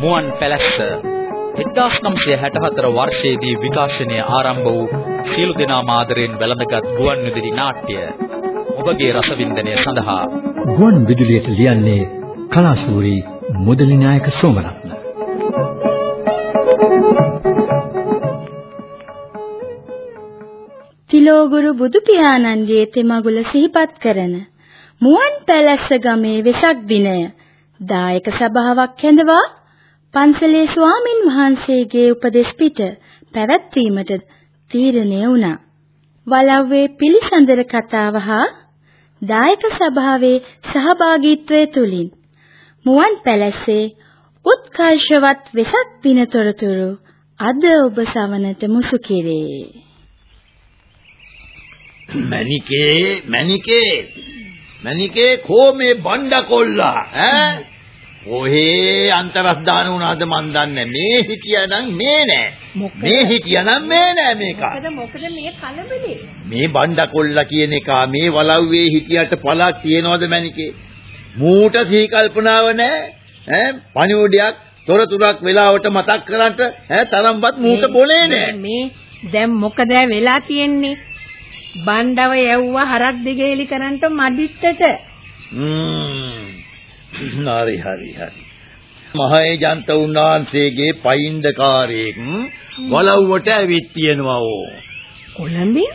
මුවන් පැලැස්ස. 1964 වර්ෂයේදී විකාශනය ආරම්භ වූ සියලු දෙනා මාදරෙන් වැළඳගත් ගුවන් විදුලි නාට්‍ය ඔබගේ රසවින්දනය සඳහා. ගුවන් විදුලියට ලියන්නේ කලාශූරී මුදලි නායක සෝමරත්න. තිලෝගුරු බුදු පියාණන්ගේ තෙමගුල සිහිපත් කරන මුවන් පැලැස්ස ගමේ වෙසක් දිනය දායක සභාවක් කැඳවා පන්සලේ ස්වාමින් වහන්සේගේ උපදෙස් පිට පැවැත්වීමට තීරණය වුණා. වලව්වේ පිළිසඳර කතාව හා දායක සභාවේ සහභාගීත්වය තුලින් මුවන් පැලැස්සේ උත්කර්ෂවත් වෙසක් දින තොරතුරු අද ඔබ සවනට මුසු කෙරේ. මණිකේ මණිකේ මණිකේ කෝ මේ බණ්ඩකොල්ලා ඈ ඔහේ අන්තරස් දාන උනාද මන් දන්නේ මේ හිටියානම් මේ නෑ. මේ හිටියානම් මේ නෑ මේක. මොකද මොකද මේ කලබලේ? මේ බණ්ඩකොල්ලා කියන එක මේ වලව්වේ හිටියට පළක් තියනවද මණිකේ? මූට සිහි කල්පනාව නෑ. ඈ පණිවුඩයක් තොරතුරක් වෙලාවට මතක් කරන්ට ඈ තරම්වත් මූට බොලේ නෑ. මේ දැන් මොකද වෙලා තියෙන්නේ? බණ්ඩව යවුවා හරක් දිගේලි කරන්ට මඩිත්තට හරි හරි හරි. මහේජන්ත උන්වහන්සේගේ පයින්දකාරයෙක් වලව්වට ඇවිත් තියෙනවා ඕ. කොළඹින්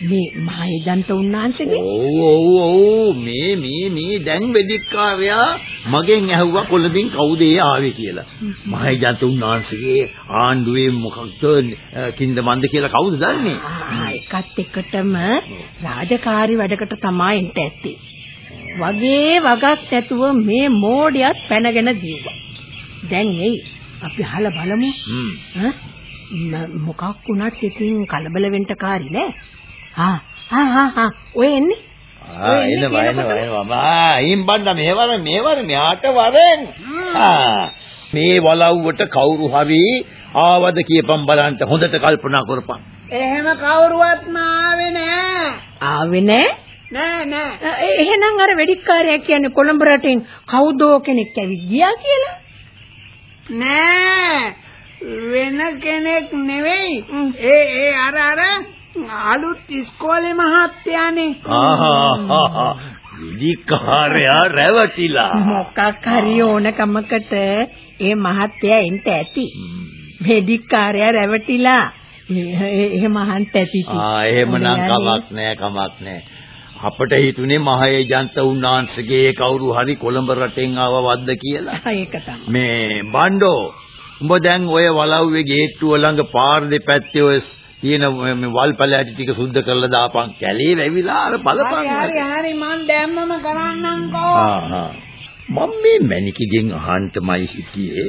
මේ මහේජන්ත උන්වහන්සේගේ? ඔව් ඔව් ඔව්. මේ මේ මේ දැන් වෙදිකාරයා මගෙන් ඇහුවා කොළඹින් කවුද ඒ ආවේ කියලා. මහේජන්ත උන්වහන්සේගේ ආණ්ඩුවේ මොකක්ද කින්ද මන්ද කියලා කවුද දන්නේ? එකත් එකටම රාජකාරී වැඩකට තමයි එන්ට ඇත්තේ වගේ වගක් නැතුව මේ මෝඩියත් පැනගෙන දීවා. දැන් එයි අපි අහලා බලමු. මොකක් වුණත් ඉතින් කලබල වෙන්න කාරි නෑ. ආ ආ ආ ඔය එන්නේ. ආ එනවා එනවා එනවා. මා ඊම් බණ්ඩ මේවර මේවර මෙහාට වරෙන්. ආ මේ වලව්වට කවුරු හරි ආවද කියපන් බලන්න හොඳට කල්පනා කරපන්. එහෙම කවුරුවත් ආවේ නෑ. ආවේ නෑ? නෑ නෑ. එහෙනම් අර වෙඩික්කාරයා කියන්නේ කොළඹ රටින් කවුදෝ කෙනෙක් ඇවිත් ගියා කියලා? නෑ. වෙන කෙනෙක් නෙවෙයි. ඒ ඒ අර අර අලුත් ඉස්කෝලේ මහත්තයානේ. ආහා විලිකාරයා රැවටිලා. මොකක් හරි ඕනකමකට ඒ මහත්තයා එන්ට ඇති. වෙඩික්කාරයා රැවටිලා. එහෙම අහන්ට ඇති. ආ එහෙමනම් කමක් නෑ කමක් නෑ. අපට හිතුනේ මහේජන්ත උන්වහන්සේගේ කවුරු හරි කොළඹ රටෙන් ආවවද්ද කියලා. ඒක තමයි. මේ බණ්ඩෝ උඹ දැන් ඔය වලව්වේ ගේට්ටුව ළඟ පාර දෙපැත්තේ ඔය තියෙන මේ වල් පැලෑටි ටික සුද්ධ කරලා දාපන් කැලේ වැවිලා අර බලපන්. හරි හරි මං දැම්මම කරන්නම්කෝ. මම මේ මැනිකගෙන් අහන්නමයි හිටියේ.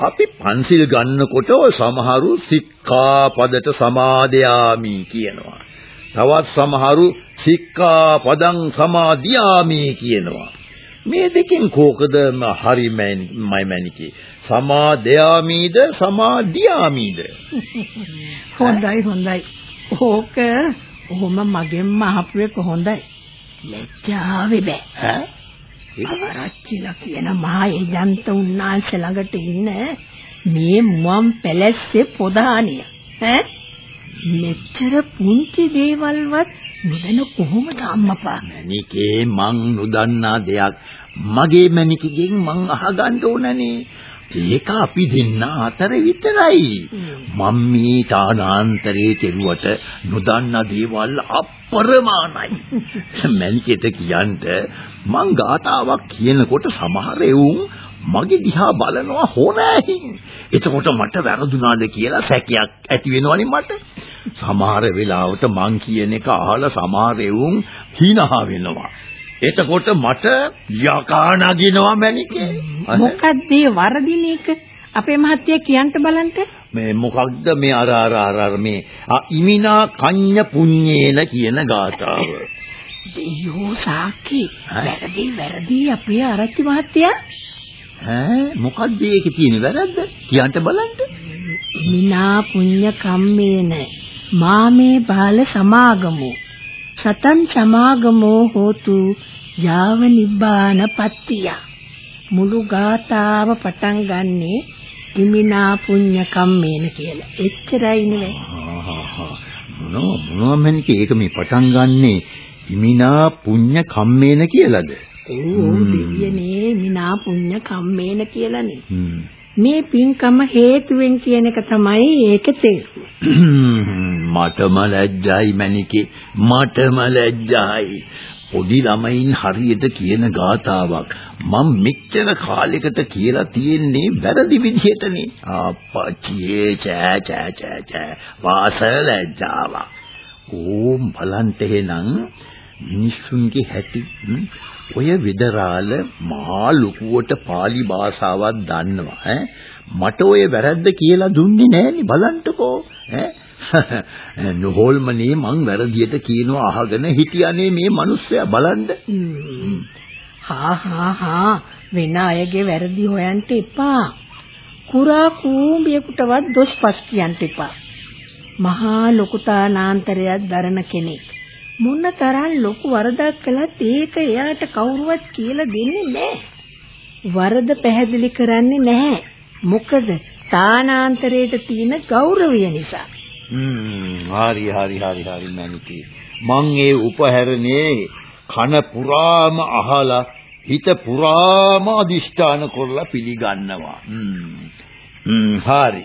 අපි පන්සිල් ගන්නකොට සමහරු සික්ඛාපදට සමාදයාමි කියනවා. තවත් සමහරු සික්ඛා පදං සමාදියාමි කියනවා. මේ දෙකෙන් කෝකද හරි මයි මැනිකේ. සමාදයාමීද සමාදියාමීද? හොඳයි හොඳයි. ඕක ඔහොම මගෙන්ම අහපු එක හොඳයි. ලැජ්ජාවේ බෑ. ඈ? ආරච්චිලා කියන මහා ඒජන්ත උන්නාන්සේ ළඟට ඉන්න මේ මුවන් පැලැස්සේ ප්‍රධානිය ඈ මෙච්චර පුංචි දේවල්වත් නොදැන කොහොමද අම්මපා? මැනිකේ මං නොදන්නා දෙයක් මගේ මැනිකගෙන් මං අහගන්න ඕනනේ. ඒක අපි දෙන්න අතර විතරයි. මම මේ තානාන්තරයේ කෙරුවට නොදන්නා දේවල් අප්‍රමාණයි. මැනිකෙට කියන්න මං ගාතාවක් කියනකොට සමහර එවුන් මගේ දිහා බලනවා හොනෑහින්. එතකොට මට වැරදුනාද කියලා සැකයක් ඇති වෙනවනේ මට. සමහර වෙලාවට මං කියන එක අහලා සමහර එවුන් හිනහා වෙනවා. එතකොට මට යකා නගිනවා මැනිකේ. මොකද්ද වරදින එක? අපේ මහත්තයා කියන්න බලන්න. මේ මොකක්ද මේ අර අර අර අර මේ ඉමිනා කඤ්ඤ පුඤ්ඤේන කියන ගාථාව. දෙයෝ සාකි වැරදි වැරදි අපේ ආරච්චි මහත්තයා ඈ මොකද්ද ඒකේ තියෙන වැරද්ද? කියන්න බලන්න. මිනා පුඤ්ඤ කම්මේන මාමේ බාල සමාගමෝ සතං සමාගමෝ හෝතු යාව නිබ්බාන පත්තිය මුළු ගාතාව පටන් ගන්නේ ඉමිනා පුඤ්ඤ කම්මේන කියලා. එච්චරයි නෙවෙයි. මොනවා මොනවා මැනික ඒක මේ පටන් ගන්නෙ ඉමිනා පුඤ්ඤ කම්මේන කියලාද? ඕ දෙවියනේ ඉමිනා පුඤ්ඤ කම්මේන කියලානේ. මේ පින්කම හේතුවෙන් කියන එක තමයි ඒකේ තේරුම. මටම ලැජ්ජයි මැනිකේ මටම ලැජ්ජයි. පොඩි ළමයින් හරියට කියන ගාතාවක්. මම මෙච්චර කාලයකට කියලා තියෙන්නේ වැරදි විදිහටනේ. ආපච්චියේ චෑ චෑ චෑ චෑ. වාසල ලැජ්ජාවක්. ඕම් බලන්ට එහෙනම් මිනිස්සුන්ගේ හැටි ඔය විදරාල මහා ලොකුවට pāli භාෂාවක් දන්නවා ඈ මට ඔය වැරද්ද කියලා දුන්නේ නෑනේ බලන්ටකෝ ඈ නොහොල්මනේ මං වැරදියට කියනවා අහගෙන හිටියානේ මේ මිනිස්සයා බලන්න. හා හා හා වෙන අයගේ වැරදි හොයන්න එපා. කුරා කූඹියෙකුටවත් දොස්පස් කියන්න එපා. මහා ලොකුතානාන්තරයක් දරන කෙනෙක් මොන තරම් ලොකු වරදක් කළත් ඒක එයාට කවුරුවත් කියලා දෙන්නේ නැහැ. වරද පැහැදිලි කරන්නේ නැහැ. මොකද තානාන්තරයට තියෙන ගෞරවය නිසා. හ්ම් හරි හරි හරි හරි මැනිකේ මං ඒ උපහැරනේ කන පුරාම අහලා හිත පුරාම අදිෂ්ඨාන කරලා පිළිගන්නවා හ්ම් හරි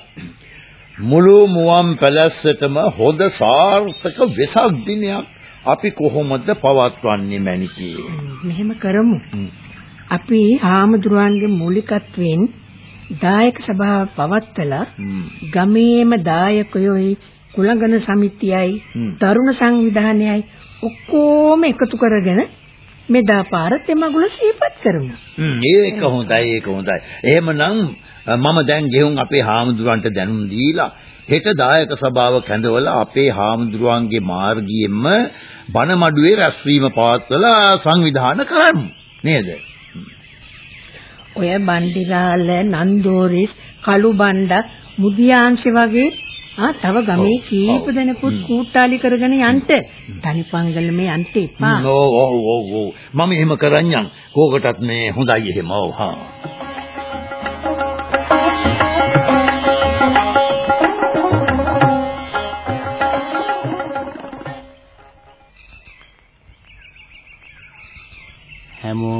මුළු මුවන් පැලැස්සටම හොඳ සාර්ථක වෙසක් දිනයක් අපි කොහොමද පවත්වන්නේ මැනිකේ මෙහෙම කරමු. අපි ආමදුරන්ගේ මූලිකත්වයෙන් දායක සභාව පවත්වලා ගමේම දායකයෝයි කුලගණ සමිතියයි තරුණ සංවිධානයයි ඔක්කොම එකතු කරගෙන මෙදා පාර තෙමගුල සිහිපත් කරමු. ඒක හොඳයි ඒක හොඳයි. එහෙමනම් මම දැන් ගෙහුම් අපේ හාමුදුරන්ට දැනුම් දීලා හෙට දායක සභාව කැඳවලා අපේ හාමුදුරුවන්ගේ මාර්ගයෙන්ම බණ මඩුවේ රැස්වීම පවත්වලා සංවිධානය කරමු. නේද? ඔය බණ්ඩිරාල නන්දෝරිස් කළු බණ්ඩ මුදියාංශ වගේ ආ තව ගමේ කීප දෙනෙකුත් කූට්ටාලි කරගෙන යන්න තනිපංගල මේ යන්න එපා. ඔව් ඔව් ඔව් මම එහෙම කරන්නම්. කෝකටත් මේ හොඳයි එහෙම ඔව් හා.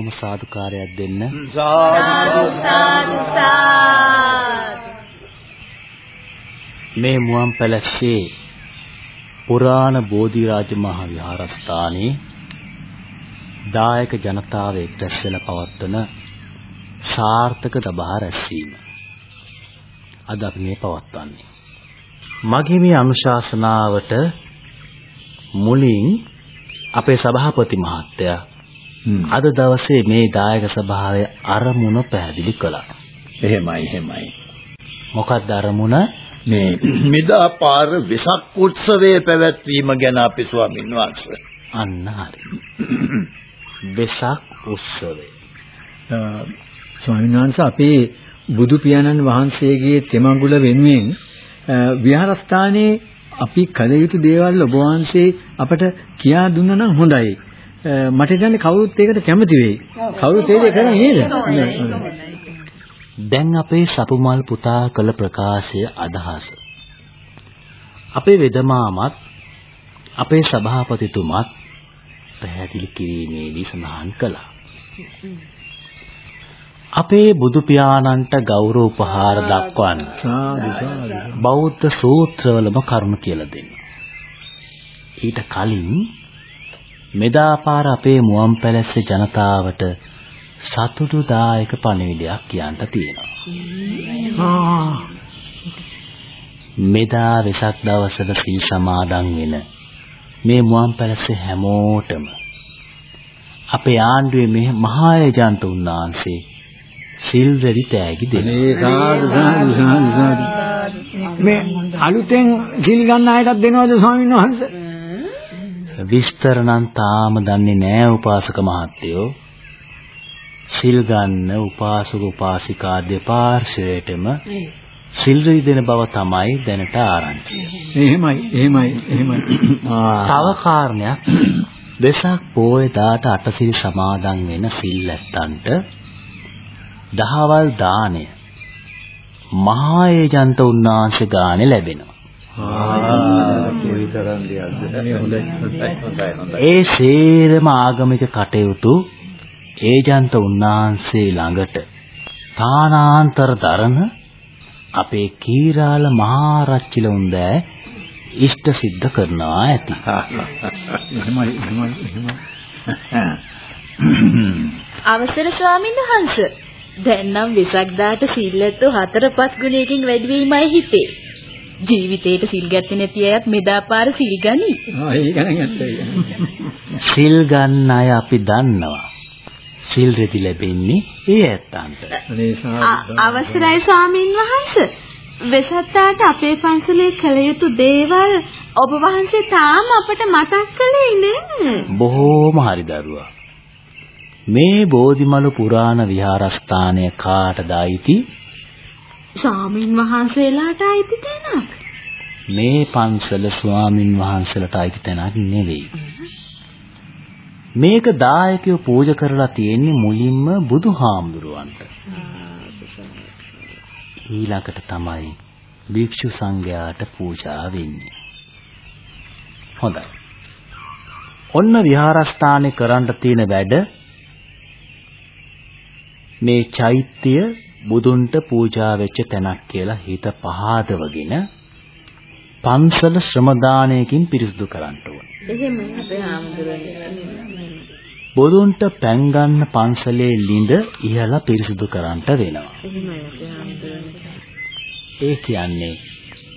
හැමෝම සාදුකාරයක් දෙන්න. සාදු මේ මුවන් පැලස්සේ පුරාණ බෝධිරාජ මහ විහාරස්ථානයේ දායක ජනතාව එක්රැස් වෙලා පවත්වන සාර්ථක සභා රැස්වීම. අද අපි මේ පවත්වන්නේ. මගේ මේ අනුශාසනාවට මුලින් අපේ සභාපති මහත්තයා අද දවසේ මේ දායක සභාවේ අරමුණ පැහැදිලි කළා. එහෙමයි එහෙමයි. මොකක්ද අරමුණ? මේ මෙදා පාර වෙසක් උත්සවයේ පැවැත්වීම ගැන අපි ස්වාමීන් වහන්සේ. අන්න හරි. වෙසක් උත්සවය. ස්වාමීන් වහන්සේ අපේ බුදු පියාණන් වහන්සේගේ තෙමඟුල වෙනුවෙන් විහාරස්ථානයේ අපි කළ යුතු දේවල් ඔබ වහන්සේ අපට කියා දුන්නා නම් හොඳයි. මට හිතන්නේ කවුරුත් ඒකට කැමති වෙයි. කවුරුත් ඒක කරන්නේ නේද? දැන් අපේ සපුමල් පුතා කළ ප්‍රකාශය අදහස. අපේ වෙදමාමත් අපේ සභාපතිතුමත් පැහැදිලි කිරීමේදී සඳහන් කළා. අපේ බුදු පියාණන්ට ගෞරව උපහාර දක්වන්න බෞද්ධ සූත්‍රවලම කරුණු කියලා දෙන්න. ඊට කලින් මෙදා පාර අපේ මුවන් පැලැස්සේ ජනතාවට සතුටුදායක පණිවිඩයක් කියන්න තියෙනවා. මෙදා වෙසක් දවසට සිල් සමාදන් වෙන මේ මුවන් පැලසේ හැමෝටම අපේ ආණ්ඩුවේ මේ මහා ඒජන්ත උන්වහන්සේ සිල් රෙදි තෑගි දෙනවා. මේ අලුතෙන් සිල් ගන්න අයටත් දෙනවද ස්වාමීන් වහන්සේ? විස්තර නම් තාම දන්නේ නෑ උපාසක මහත්තයෝ. සිල් ගන්න උපාසක උපාසිකා දෙපාර්ශ්වයටම සිල් දෙන බව තමයි දැනට ආරංචි. එහෙමයි එහෙමයි එහෙමයි. තව කාරණයක් වෙසක් පොය දාට අටසිල් සමාදන් වෙන සිල් ඇත්තන්ට දහවල් දාණය මහා ඒජන්ත උන්වහන්සේ ගානේ ලැබෙනවා. ඒ සේරම ආගමික කටයුතු ඒජන්ත උන්වහන්සේ ළඟට තානාන්තර දරන අපේ කීරාල මහරච්චිල උන්දෑ ඉෂ්ට සිද්ධ කරනවා ඇති. එහෙමයි එහෙමයි එහෙමයි. අවසර ස්වාමීන් වහන්ස. දැන් නම් වෙසක් දාට සිල්ලතු හතරපස් ගුණයකින් වැඩි වීමයි හිතේ. ජීවිතේට සිල් ගත්තේ නැති අයත් මෙදා පාර සිල් ගනි. ආ ඒක නම් ඇත්තයි. සිල් ගන්න අය අපි දන්නවා. සිල් රෙදි ලැබෙන්නේ ඒ ඇත්තන්ට. අවසරයි ස්වාමින් වහන්සේ. වෙසත්තාට අපේ පන්සලේ කළ යුතු දේවල් ඔබ වහන්සේ තාම අපට මතක් කළේ නෑ. බොහෝම හරි දරුවා. මේ බෝධිමලු පුරාණ විහාරස්ථානය කාටද අයිති? ස්වාමින් වහන්සේලාට අයිති තැනක්. මේ පන්සල ස්වාමින් වහන්සේලාට අයිති තැනක් නෙවෙයි. මේක දායකයෝ පූජා කරලා තියෙන්නේ මුලින්ම බුදුහාමුදුරුවන්ට. ඊළඟට තමයි භික්ෂු සංඝයාට පූජා වෙන්නේ. හොඳයි. ඔන්න විහාරස්ථානේ කරන්න තියෙන වැඩ මේ චෛත්‍ය බුදුන්ට පූජා වෙච්ච තැනක් කියලා හිත පහදවගෙන පන්සල ශ්‍රම දානයකින් පිරිසිදු කරන්න ඕනේ. එහෙමයි අපේ හාමුදුරනේ. බුදුන්ට පැන් ගන්න පන්සලේ ළිඳ ඉහලා පිරිසිදු කරන්නට වෙනවා. ඒ කියන්නේ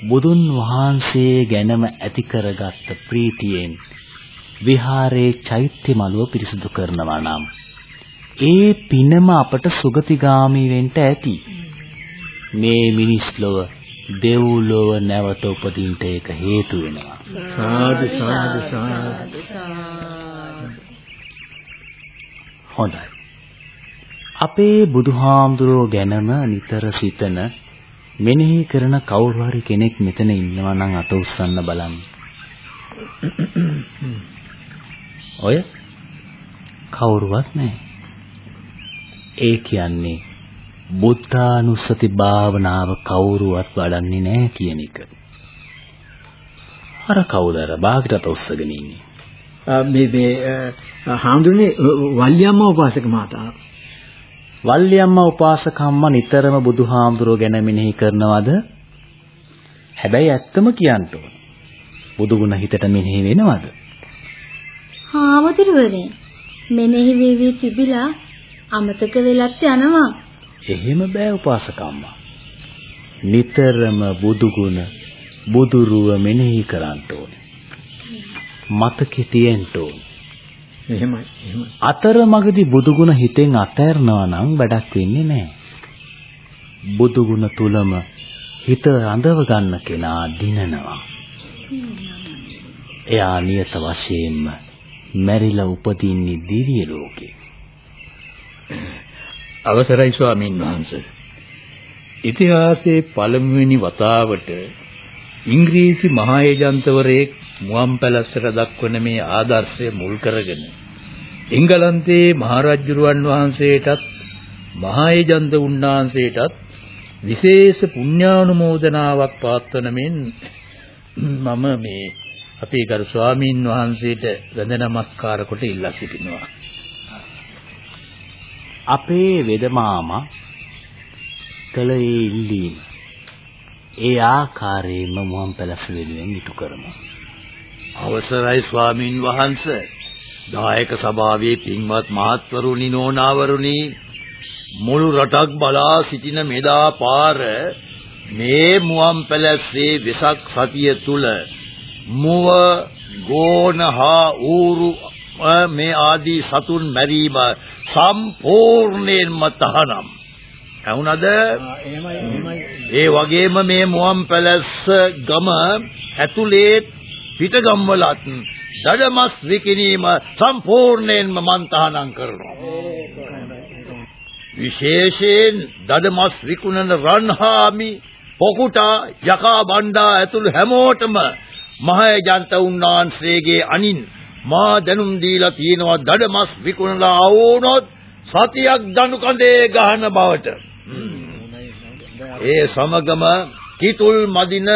බුදුන් වහන්සේ ගැනම ඇති කරගත්ත ප්‍රීතියෙන් විහාරේ චෛත්‍ය මළුව පිරිසිදු කරනවා නම් ඒ පිනම අපට සුගතිගාමී වෙන්න ඇති. මේ මිනිස් ලොව දෙව්ලොව නැවත උපදින්නට ඒක හේතු වෙනවා. සාදු සාදු සාදු. හොඳයි. අපේ බුදුහාමුදුරුවෝ ගැනම නිතර සිතන මෙනෙහි කරන කවුරු හරි කෙනෙක් මෙතන ඉන්නවා නම් අත උස්සන්න බලන්න. ඔය කවුරුවත් නැහැ. ඒ කියන්නේ බුද්ධානුස්සති භාවනාව කවුරුවත් වඩන්නේ නැහැ කියන එක. අර කවුද අර බාගට උස්සගෙන ඉන්නේ? මේ මේ හාමුදුරනේ වල්ලියම්ම උපාසක මාතාව. වල්ලියම්ම උපාසකම්ම නිතරම බුදුහාමුදුරුව ගැන මෙනෙහි කරනවද? හැබැයි ඇත්තම කියන්න ඕන. බුදුගුණ හිතට මෙනෙහි වෙනවද? හාමුදුරුවනේ මෙනෙහි වෙවි තිබිලා අමතක වෙලත් යනවා. එහෙම බෑ උපාසකම්මා. නිතරම බුදුගුණ බුදුරුව මෙනෙහි කරන්න ඕනේ. මතකෙ තියෙන්න ඕනේ. එහෙමයි එහෙමයි. අතරමඟදී බුදුගුණ හිතෙන් අතහැරනවා නම් වැඩක් වෙන්නේ නැහැ. බුදුගුණ තුලම හිත රඳව ගන්න කෙනා දිනනවා. එයා නියත වශයෙන්ම මැරිලා උපදින්නේ දිව්‍ය ලෝකේ. අවසරයි ස්වාමීන් වහන්සේ. ඉතිහාසයේ පළමුවෙනි වතාවට ඉංග්‍රීසි මහා ඒජන්තවරයෙක් මුවන් පැලැස්සට දක්වන මේ ආදර්ශය මුල් කරගෙන එංගලන්තයේ මහරජුරුවන් වහන්සේටත් මහා ඒජන්ත උන්වහන්සේටත් විශේෂ පුණ්‍යානුමෝදනාවක් පාත්වන මෙන් මම මේ අපේ ගරු ස්වාමීන් වහන්සේට වැඳ නමස්කාර කොට ඉල්ලා සිටිනවා. අපේ වෙදමාමා කළ ඒ ඉල්ලීම ඒ ආකාරයෙන්ම මුවන් පැලස වෙනුවෙන් ඉටු කරමු. අවසරයි ස්වාමින් වහන්සේ. දායක සභාවේ පින්වත් මහත්වරුනි නෝනාවරුනි මුළු රටක් බලා සිටින මෙදා පාර මේ මුවන් පැලස්සේ වෙසක් සතිය තුල මුව ගෝන හා ඌරු මේ ආදී සතුන් මැරීම සම්පූර්ණයෙන්ම තහනම්. ඇහුණද? ඒ වගේම මේ මුවන් පැලස්ස ගම ඇතුලේ පිටගම්වලත් දඩමස් විකිණීම සම්පූර්ණයෙන්ම මන් තහනම් කරනවා. විශේෂයෙන් දඩමස් විකුණන රන්හාමි පොකුටා යකා බණ්ඩා ඇතුළු හැමෝටම මහේජන්ත උන්වහන්සේගේ අනින් මා දැනුම් දීලා තියෙනවා දඩමස් විකුණලා ආවොනොත් සතියක් දණු කඳේ ගහන බවට. ඒ සමගම කිතුල් මදින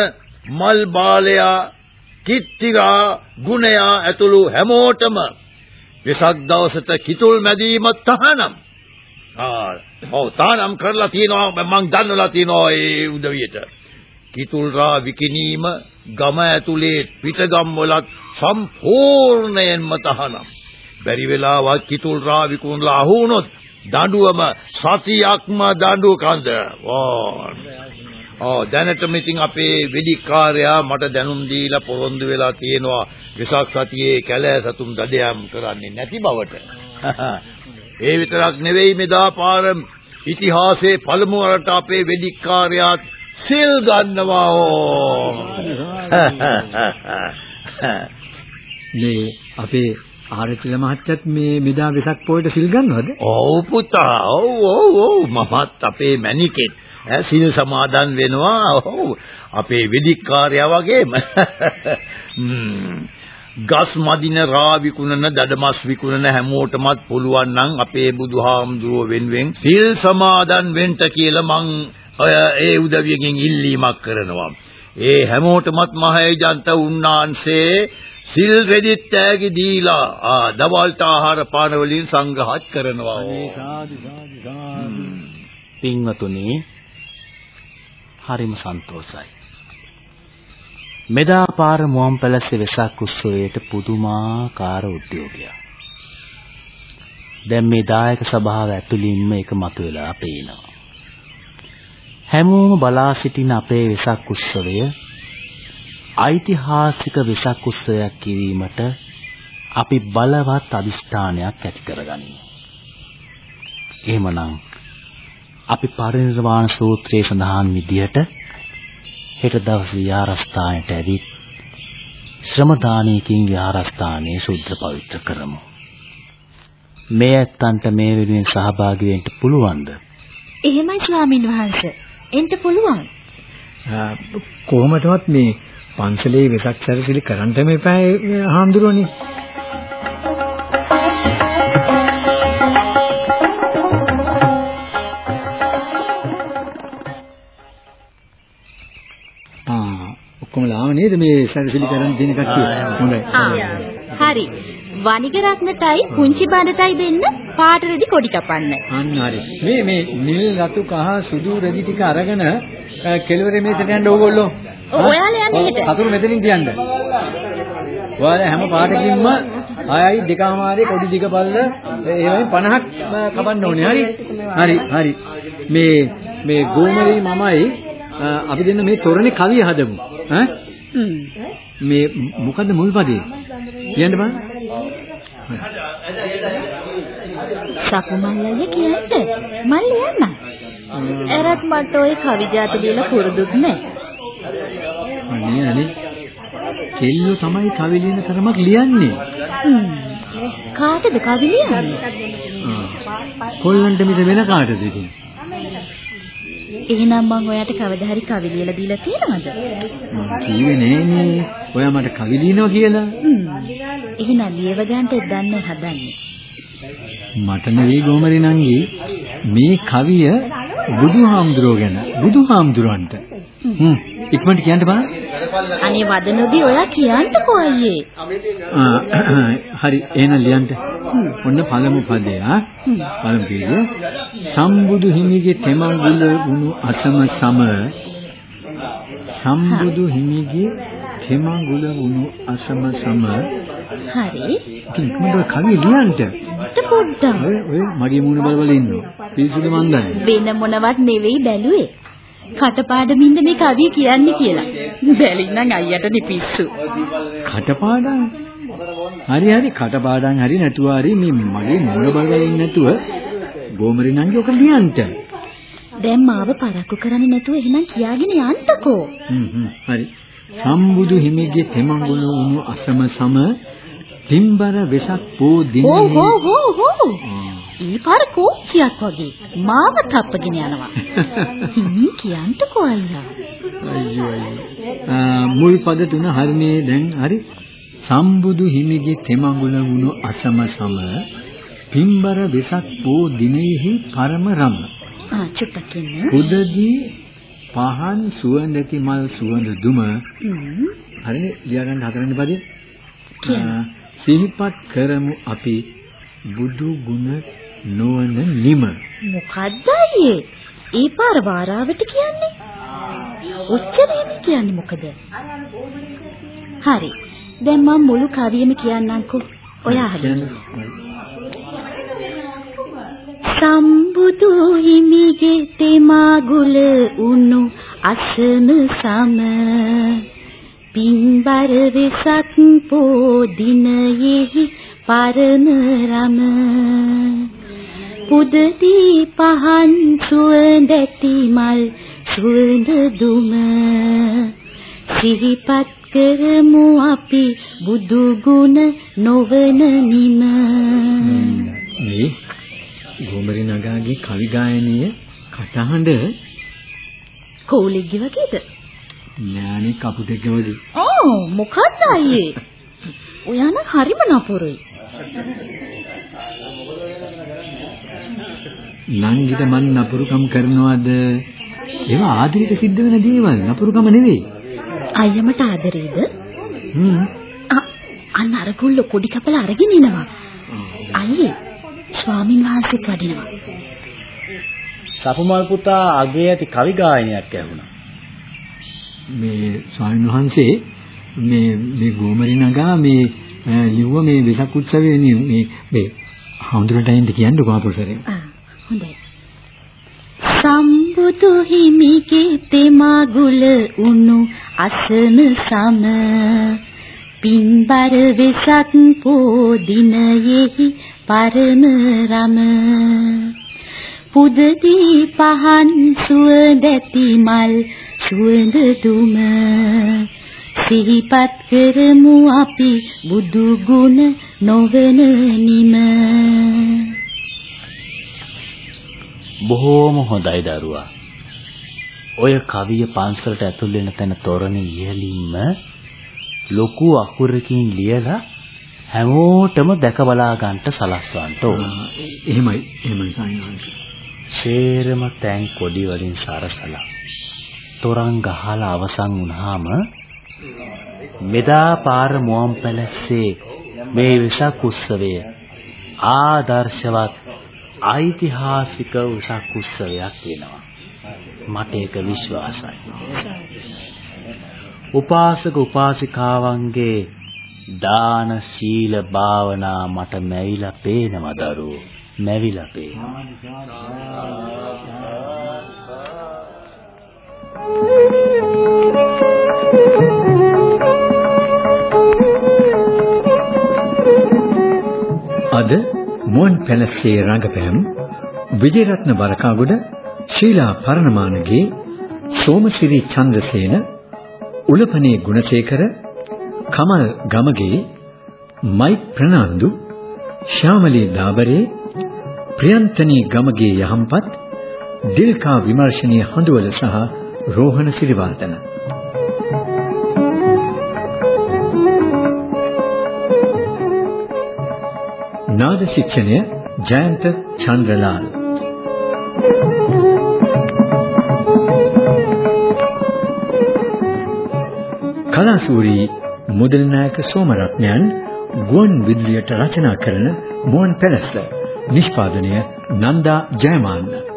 මල් බාලයා කිත්තිරා ගුණයා ඇතුළු හැමෝටම වෙසක් දවසට කිතුල් මැදීම තහනම්. ආ ඔව් තහනම් කරලා තියෙනවා මං දන්නලා තියෙනවා ඒ උදවියට. කිතුල් රා විකිනීම ගම ඇතුලේ පිටගම් වලත් සම්පූර්ණයෙන්ම තහනම් බැරි වෙලාවත් කිතුල් රා විකුණලා අහු වුණොත් දඬුවම සතියක්ම දඬුව කඳ. ඕ දැනටම ඉතින් අපේ වෙදිකාරයා මට දැනුම් දීලා පොරොන්දු වෙලා තියෙනවා විසක් සතියේ කැලෑ සතුම් දඩයම් කරන්නේ නැති බවට. ඒ විතරක් නෙවෙයි මෙදා පාර ඉතිහාසයේ පළමු වරට අපේ වෙදිකාරයා සිල් ගන්නවා ඕ. මේ අපේ ආරතිල මහත්තයත් මේ මෙදා වෙසක් පොයට සිල් ගන්නවද? ඔව් පුතා. ඔව් ඔව් ඔව් මමත් අපේ මැනිකෙත් ඈ සිල් සමාදන් වෙනවා. ඔව් අපේ වෙදිකාර්යා වගේම. ගස් මදින රා විකුණන දඩමස් විකුණන හැමෝටමත් පුළුවන් නම් අපේ බුදුහාමුදුරුව වෙනුවෙන් සිල් සමාදන් වෙන්න කියලා මං ඔය ඒ උදවියකින් ඉල්ලීමක් කරනවා. ඒ හැමෝටමත් මහේජන්ත උන්නාන්සේ සිල් රෙදි තෑගි දීලා ආ දවල්ට ආහාර පාන වලින් සංග්‍රහත් කරනවා. පින්වතුනි හරිම සන්තෝසයි. මෙදා පාර මුවන් පැලසේ වෙසක් උත්සවයට පුදුමාකාර උද්‍යෝගයක්. දැන් මේ දායක සභාව ඇතුළින්ම ඒක මතුවලා පේනවා. හැමෝම බලා සිටින අපේ වෙසක් උත්සවය ඓතිහාසික වෙසක් උත්සවයක් කිරීමට අපි බලවත් අදිෂ්ඨානයක් ඇති කරගනිමු. එහෙමනම් අපි පරිනිර්වාණ සූත්‍රයේ සඳහන් විදිහට හෙට දවසේ විහාරස්ථානයට ඇවිත් ශ්‍රම දානයකින් විහාරස්ථානය ශුද්ධ පවිත්‍ර කරමු. මේ ඇත්තන්ට මේ වෙනුවෙන් සහභාගී වෙන්න පුළුවන්ද? එහෙමයි ස්වාමින් වහන්සේ. එන්න පුළුවන්. කොහොමදවත් මේ පන්සලේ වෙසක් සැරසිලි කරන්නම එපා හාමුදුරනේ. ආ ඔක්කොම නේද මේ සැරසිලි කරන් තියෙන කට්ටිය. හොඳයි. හරි. වනිග රත්නටයි කුංචි බණ්ඩටයි දෙන්න පාට රෙදි කොඩි කපන්න. අන්න හරි. මේ මේ නිල් රතු කහ සුදු රෙදි ටික අරගෙන කෙළවරේ මේකට යන්න ඕගොල්ලෝ. ඔයාලා යන්නේ හෙට. හතුරු මෙතනින් කියන්න. ඔයාලා හැම පාටකින්ම ආයයි දෙකමාරේ කොඩි දිග බල්ල ඒ වගේ 50ක් කපන්න ඕනේ. හරි. හරි හරි. මේ මේ ගෝමරි මමයි අපි දෙන්න මේ තොරණේ කවිය හදමු. ඈ? මේ මොකද්ද මුල් පදේ? කියන්න සකු මල්ලය කියන්න. මල්ලි යන්න. එරත් මට ওই කවි જાත ලියලා පුරුදුත් නැහැ. අනේ අනේ. කෙල්ලෝ තමයි කවි ලියන තරමක් ලියන්නේ. කාටද කවි ලියන්නේ? කොල්ලන්ට මිස වෙන කාටද ඉතින්? එහෙනම් මම ඔයාට කවදා හරි කවි ලියලා දීලා තියෙනවද? මම කිව්වේ නෑනේ. ඔයා මට කවි ලියනවා කියලා. එහෙනම් ලියව ගන්නට දන්නේ හදන්නේ. මට නෙවෙයි ගෝමරි නංගි මේ කවිය බුදුහාමුදුරුවෝ ගැන බුදුහාමුදුරන්ට. හ්ම් ඉක්මනට කියන්න බෑ. අනේ වදනෝදී ඔයා කියන්නකෝ අයියේ. හරි එහෙනම් ලියන්න. ඔන්න පළමු පදය. පළමු පදය. සම්බුදු හිමිගේ තෙමඟුල වුණු අසම සම සම්බුදු හිමිගේ තෙමඟුල වුණු අසම සම හරි. ඉක්මනට කවිය ලියන්න. පොඩ්ඩක්. ඔය ඔය මගේ මූණ බල බල ඉන්නවා. පිරිසුදු මන් දන්නේ. වෙන මොනවත් නෙවෙයි බැලුවේ. කටපාඩමින්ද මේ කවිය කියන්නේ කියලා. බැලින්නම් අයියටනේ පිස්සු. කටපාඩම්. හරි හරි කටපාඩම් හරි නැතුව හරි මේ මගේ මොන බලමින් නැතුව ගෝමරි නංගි ඔක ලියන්න. දැන් මාව පරක්කු කරන්නේ නැතුව එහෙනම් කියාගෙන යන්නකෝ. හ්ම් හරි. සම්බුදු හිමිගේ තෙමඟුල වුණු අසම සම තිම්බර වෙසක් පෝ දිනේ. ඕ හෝ හෝ හෝ. ඊ පාර කෝච්චියක් වගේ මාව තප්පගෙන යනවා. හිමින් කියන්නකෝ අයියා. අයියෝ අයියෝ. මුල් පද තුන හරිනේ දැන් හරි. සම්බුදු හිමිගේ තෙමඟුල වුණු අසම සම පින්බර වෙසක් පෝ දිනෙහි පරම රම ආ චුට්ටක් ඉන්න. උදදී පහන් සුවඳති මල් සුවඳ දුම. හරිනේ ලියා ගන්න හතරවෙනි පදේ සිහිපත් කරමු අපි බුදු ගුණ නොවන නිම මොකද්ද අයියේ? ඒ පාර වාරාවට කියන්නේ? ඔච්චරම කියන්නේ මොකද? හරි. දැන් මම මුළු කවියම කියන්නම්කෝ. ඔයා අහන්න. සම්බුදු හිමිගේ තෙමාගුල උණු අසම සම. පින්බර වෙසක් පෝ දිනයෙහි පරම රම. පුදදී පහන් සුවඳැති මල් සුවඳ දුම. සිහිපත් කරමු අපි බුදු ගුණ නොවන නිම. මේ ගෝමරි නගාගේ කවි ගායනීය කටහඬ. කෝලෙක්ගේ වගේද? ඥානෙ කපුටෙක්ගේ වගේ. ඕ මොකද්ද අයියේ? ඔයා නම් හරිම නපුරුයි. නංගිට මන් නපුරුකම් කරනවද? ඒවා ආදරයට සිද්ධ වෙන දේවල් නපුරුකම නෙවෙයි. අයියමට ආදරේද? හ්ම්. අන්න අර ගුල්ල කොඩි කපලා අරගෙන එනවා. අයියේ ස්වාමින් වහන්සේත් වඩිනවා සපුමල් පුතා අගේ ඇති කවි ගායනයක් ඇහුණා. මේ ස්වාමීන් වහන්සේ මේ මේ ගෝමරි නගා මේ ලිව්ව මේ වෙසක් උත්සවයේ මේ මේ මේ හඳුනට එන්න කියන්න ආ හොඳයි. සම්බුදු හිමිගේ තෙමාගුල උණු අසම සම පින්බර වෙසක් පෝ දිනයෙහි පරම රම. පුදදී පහන් සුවඳැති මල් සුවඳ දුම. සිහිපත් කරමු අපි බුදු ගුණ නොවන නිම. බොහෝම හොඳයි දරුවා. ඔය කවිය පන්සලට ඇතුල් වෙන තැන තොරණේ ඉහළින්ම ලොකු අකුරකින් ලියලා හැමෝටම දැක බලා ගන්නට සලස්වන්න ඕන. එහෙමයි එහෙමයි වහන්සේ. සේරම තැන් කොඩි වලින් සරසලා තොරන් ගහලා අවසන් වුණාම මෙදා පාර මුවන් පැලස්සේ මේ වෙසක් උත්සවය ආදර්ශවත් ඓතිහාසික වෙසක් උත්සවයක් වෙනවා. මට ඒක විශ්වාසයි උපාසක උපාසිකාවන්ගේ දාන සීල භාවනා මට මැවිලා පේනවා දරුවෝ මැවිලා පේනවා. අද මුවන් පැලස්සේ රංගපෑම් විජේරත්න වරකාගොඩ ශීලා පරණමානගේ සෝමසිරි චන්ද්‍රසේන උලපනේ ගුණසේකර කමල් ගමගේ මයික් ප්‍රනාන්දු ශ්‍යාමලී දාබරේ ප්‍රියන්තනී ගමගේ යහම්පත් දිල්කා විමර්ශනීය හඳුවල සහ රෝහණ සිරිවර්ධන නාද ශික්ෂණය ජයන්ත චන්ද්‍රලාල්. කලාසූරී මුදල් නායක සෝමරත්නයන් ගුවන් විදුලියට රචනා කරන මුවන් පැලස්ස නිෂ්පාදනය නන්දා ජයමාන්න.